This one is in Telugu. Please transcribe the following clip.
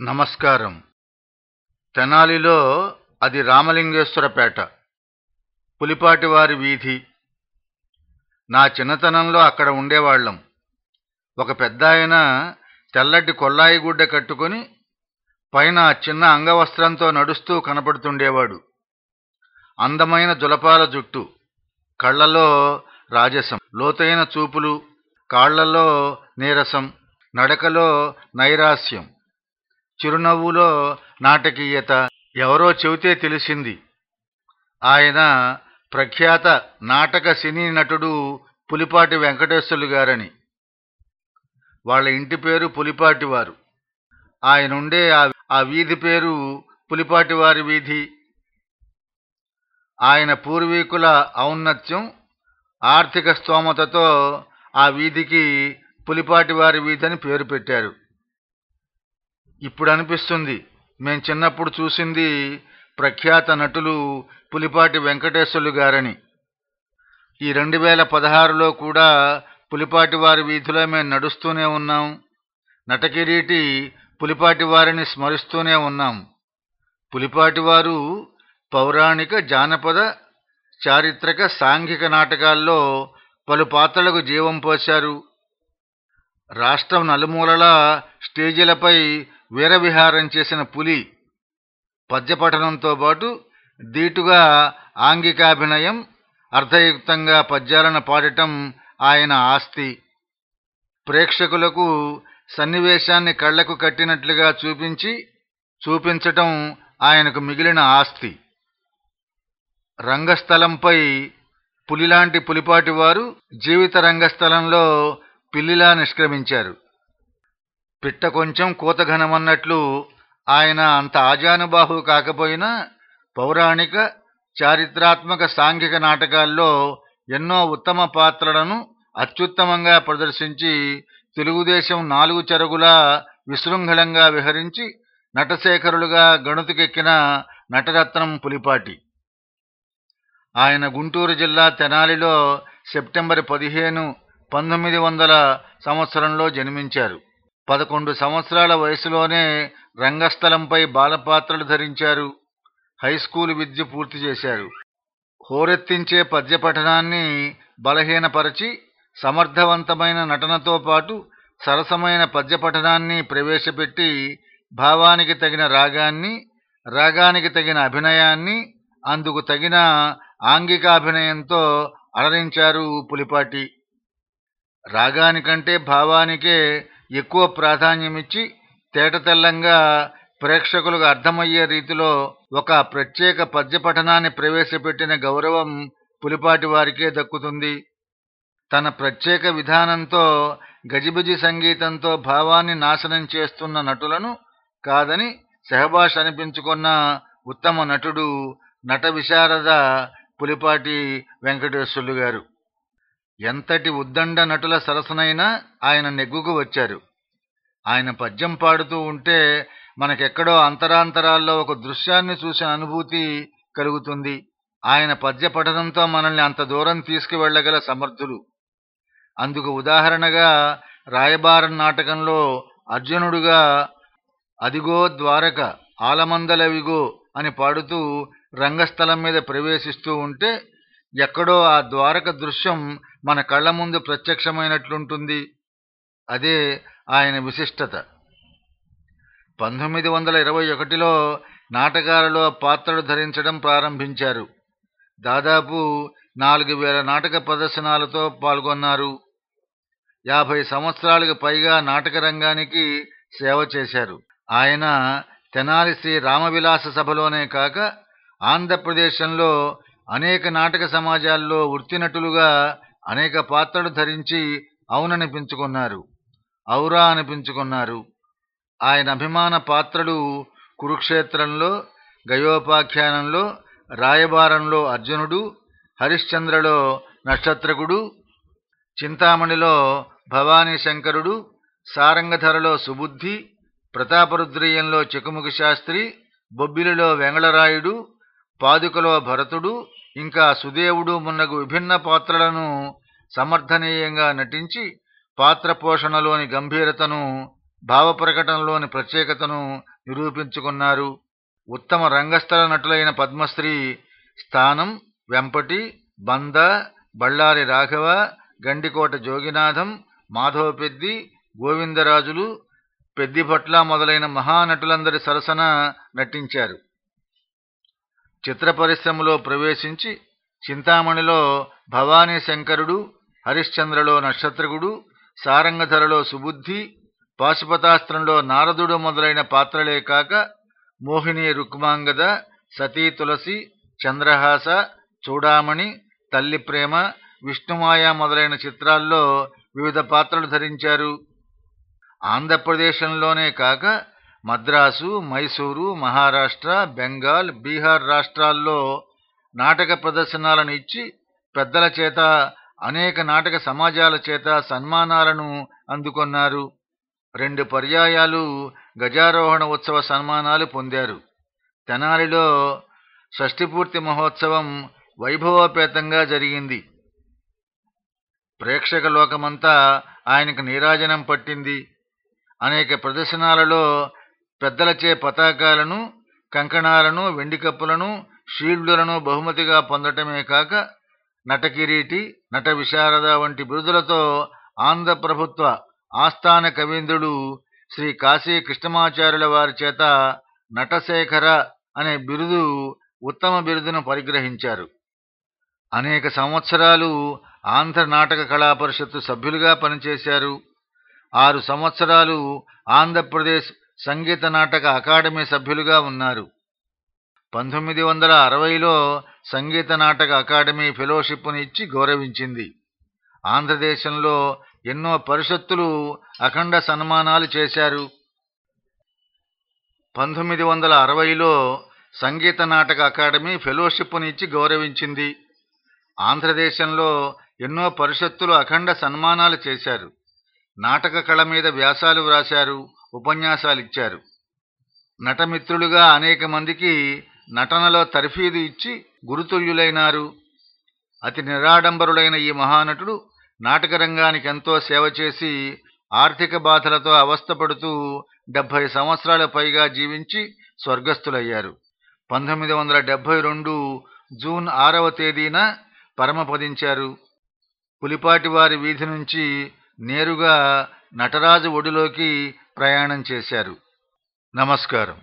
నమస్కారం. తెనాలిలో అది రామలింగేశ్వరపేట పులిపాటివారి వీధి. నా చిన్నతనంలో అక్కడ ఉండేవాళ్ళం. ఒక పెద్దాయన తెల్లటి కొల్లాయి గుడ్డ కట్టుకొని పైన చిన్న అంగవస్త్రంతో నడుస్తూ కనపడుతుండేవాడు. అందమైన జులపాల జుట్టు కళ్ళలో రాజసం లోతైన చూపులు కాళ్ళలో నీరసం నడకలో నైరాస్యం చిరునవ్వులో నాటకీయత ఎవరో చెబితే తెలిసింది. ఆయన ప్రఖ్యాత నాటక సినీ నటుడు పులిపాటి వెంకటేశ్వర్లు గారని. వాళ్ళ ఇంటి పేరు పులిపాటివారు. ఆయనుండే ఆ- ఆ వీధి పేరు పులిపాటివారి వీధి. ఆయన పూర్వీకుల ఔన్నత్యం ఆర్థిక స్తోమతతో ఆ వీధికి పులిపాటివారి వీధి అని పేరు పెట్టారు. ఇప్పుడు అనిపిస్తుంది మేం చిన్నప్పుడు చూసింది ప్రఖ్యాత నటులు పులిపాటి వెంకటేశ్వర్లు గారని. ఈ రెండు వేల పదహారులో కూడా పులిపాటి వారి వీధిలో మేము నడుస్తూనే ఉన్నాం. నటకిరీటి పులిపాటి వారిని స్మరిస్తూనే ఉన్నాం. పులిపాటి వారు పౌరాణిక జానపద చారిత్రక సాంఘిక నాటకాల్లో పలు పాత్రలకు జీవం పోశారు. రాష్ట్రం నలుమూలలా స్టేజీలపై వీరవిహారం చేసిన పులి పద్యపఠనంతో పాటు దీటుగా ఆంగికాభినయం అర్థయుక్తంగా పద్యాలను పాడటం ఆయన ఆస్తి. ప్రేక్షకులకు సన్నివేశాన్ని కళ్ళకు కట్టినట్లుగా చూపించి చూపించటం ఆయనకు మిగిలిన ఆస్తి. రంగస్థలంపై పులిలాంటి పులిపాటివారు జీవిత రంగస్థలంలో పిల్లిలా నిష్క్రమించారు. పిట్ట కొంచెం కూతఘనమన్నట్లు ఆయన అంత ఆజానుబాహు కాకపోయినా పౌరాణిక చారిత్రాత్మక సాంఘిక నాటకాల్లో ఎన్నో ఉత్తమ పాత్రలను అత్యుత్తమంగా ప్రదర్శించి తెలుగుదేశం నాలుగు చెరుగులా విశృంఖలంగా విహరించి నటశేఖరులుగా గణుతికెక్కిన నటరత్నం పులిపాటి. ఆయన గుంటూరు జిల్లా తెనాలిలో సెప్టెంబర్ పదిహేను పంతొమ్మిది వందల సంవత్సరంలో జన్మించారు. పదకొండు సంవత్సరాల వయసులోనే రంగస్థలంపై బాలపాత్రలు ధరించారు. హైస్కూల్ విద్య పూర్తి చేశారు. హోరెత్తించే పద్య పఠనాన్ని బలహీనపరచి సమర్థవంతమైన నటనతో పాటు సరసమైన పద్య పఠనాన్ని ప్రవేశపెట్టి భావానికి తగిన రాగాన్ని రాగానికి తగిన అభినయాన్ని అందుకు తగిన ఆంగికాభినయంతో అలరించారు పులిపాటి. రాగానికంటే భావానికే ఎక్కువ ప్రాధాన్యమిచ్చి తేటతెల్లంగా ప్రేక్షకులకు అర్థమయ్యే రీతిలో ఒక ప్రత్యేక పద్య పఠనాన్ని ప్రవేశపెట్టిన గౌరవం పులిపాటి వారికే దక్కుతుంది. తన ప్రత్యేక విధానంతో గజిబిజి సంగీతంతో భావాన్ని నాశనం చేస్తున్న నటులను కాదని సెహబాష్ అనిపించుకున్న ఉత్తమ నటుడు నట విశారద పులిపాటి వెంకటేశ్వర్లు గారు. ఎంతటి ఉద్దండ నటుల సరసనైనా ఆయన నెగ్గుకు వచ్చారు. ఆయన పద్యం పాడుతూ ఉంటే మనకెక్కడో అంతరాంతరాల్లో ఒక దృశ్యాన్ని చూసిన అనుభూతి కలుగుతుంది. ఆయన పద్య పఠనంతో మనల్ని అంత దూరం తీసుకువెళ్ళగల సమర్థులు. అందుకు ఉదాహరణగా రాయబారం నాటకంలో అర్జునుడుగా అదిగో ద్వారక ఆలమందలవిగో అని పాడుతూ రంగస్థలం మీద ప్రవేశిస్తూ ఉంటే ఎక్కడో ఆ ద్వారక దృశ్యం మన కళ్ళ ముందు ప్రత్యక్షమైనట్లుంటుంది. అదే ఆయన విశిష్టత. పంతొమ్మిది వందల ఇరవై ఒకటిలో నాటకాలలో పాత్రలు ధరించడం ప్రారంభించారు. దాదాపు నాలుగు వేల నాటక ప్రదర్శనలతో పాల్గొన్నారు. యాభై సంవత్సరాలకు పైగా నాటక రంగానికి సేవ చేశారు. ఆయన తెనాలి శ్రీ రామవిలాస సభలోనే కాక ఆంధ్రప్రదేశంలో అనేక నాటక సమాజాల్లో వృత్తినటులుగా అనేక పాత్రలు ధరించి అవుననిపించుకున్నారు ఔరా అనిపించుకున్నారు. ఆయన అభిమాన పాత్రలు కురుక్షేత్రంలో గయోపాఖ్యానంలో రాయబారంలో అర్జునుడు హరిశ్చంద్రలో నక్షత్రకుడు చింతామణిలో భవానీ శంకరుడు సారంగధరలో సుబుద్ధి ప్రతాపరుద్రీయంలో చెకుముకి శాస్త్రి బొబ్బిలిలో వెంగళరాయుడు పాదుకలో భరతుడు ఇంకా సుదేవుడు మున్నగు విభిన్న పాత్రలను సమర్థనీయంగా నటించి పాత్ర పోషణలోని గంభీరతను భావప్రకటనలోని ప్రత్యేకతను నిరూపించుకున్నారు. ఉత్తమ రంగస్థల నటులైన పద్మశ్రీ స్థానం వెంపటి బంద బళ్ళారి రాఘవ గండికోట జోగినాథం మాధవపెద్ది గోవిందరాజులు పెద్దిభట్ల మొదలైన మహానటులందరి సరసన నటించారు. చిత్ర పరిశ్రమలో ప్రవేశించి చింతామణిలో భవానీ శంకరుడు హరిశ్చంద్రలో నక్షత్రకుడు సారంగధరలో సుబుద్ధి పాశుపతాస్త్రంలో నారదుడు మొదలైన పాత్రలే కాక మోహిని రుక్మాంగద సతీ తులసి చంద్రహాస చూడామణి తల్లి ప్రేమ విష్ణుమాయ మొదలైన చిత్రాల్లో వివిధ పాత్రలు ధరించారు. ఆంధ్రప్రదేశంలోనే కాక మద్రాసు మైసూరు మహారాష్ట్ర బెంగాల్ బీహార్ రాష్ట్రాల్లో నాటక ప్రదర్శనలను ఇచ్చి పెద్దల చేత అనేక నాటక సమాజాల చేత సన్మానాలను అందుకొన్నారు. రెండు పర్యాయాలు గజారోహణ ఉత్సవ సన్మానాలు పొందారు. తెనాలిలో షష్ఠిపూర్తి మహోత్సవం వైభవోపేతంగా జరిగింది. ప్రేక్షక లోకమంతా ఆయనకు నీరాజనం పట్టింది. అనేక ప్రదర్శనాలలో పెద్దలచే పతాకాలను కంకణాలను వెండి కప్పులను షీల్డులను బహుమతిగా పొందటమే కాక నటకిరీటి నట విశారద వంటి బిరుదులతో ఆంధ్ర ప్రభుత్వ ఆస్థాన కవీంద్రుడు శ్రీ కాశీ కృష్ణమాచార్యుల వారి చేత నటశేఖర అనే బిరుదు ఉత్తమ బిరుదును పరిగ్రహించారు. అనేక సంవత్సరాలు ఆంధ్ర నాటక కళా పరిషత్తు సభ్యులుగా పనిచేశారు. ఆరు సంవత్సరాలు ఆంధ్రప్రదేశ్ సంగీత నాటక అకాడమీ సభ్యులుగా ఉన్నారు. పంతొమ్మిది వందల అరవైలో సంగీత నాటక అకాడమీ ఫెలోషిప్ను ఇచ్చి గౌరవించింది. ఆంధ్రదేశంలో ఎన్నో పరిషత్తులు అఖండ సన్మానాలు చేశారు. పంతొమ్మిది వందల అరవైలో సంగీత నాటక అకాడమీ ఫెలోషిప్ను ఇచ్చి గౌరవించింది. ఆంధ్రదేశంలో ఎన్నో పరిషత్తులు అఖండ సన్మానాలు చేశారు. నాటక కళ మీద వ్యాసాలు వ్రాశారు. ఉపన్యాసాలు ఇచ్చారు. నటమిత్రులుగా అనేక మందికి నటనలో తర్ఫీదు ఇచ్చి గురుతుల్యులైనారు. అతి నిరాడంబరులైన ఈ మహానటుడు నాటకరంగానికి ఎంతో సేవ చేసి ఆర్థిక బాధలతో అవస్థపడుతూ డెబ్భై సంవత్సరాల పైగా జీవించి స్వర్గస్థులయ్యారు. పంతొమ్మిది వందల డెబ్భై రెండు జూన్ ఆరవ తేదీన పరమపదించారు. పులిపాటివారి వీధి నుంచి నేరుగా నటరాజు ఒడిలోకి ప్రయాణం చేశారు. నమస్కారం.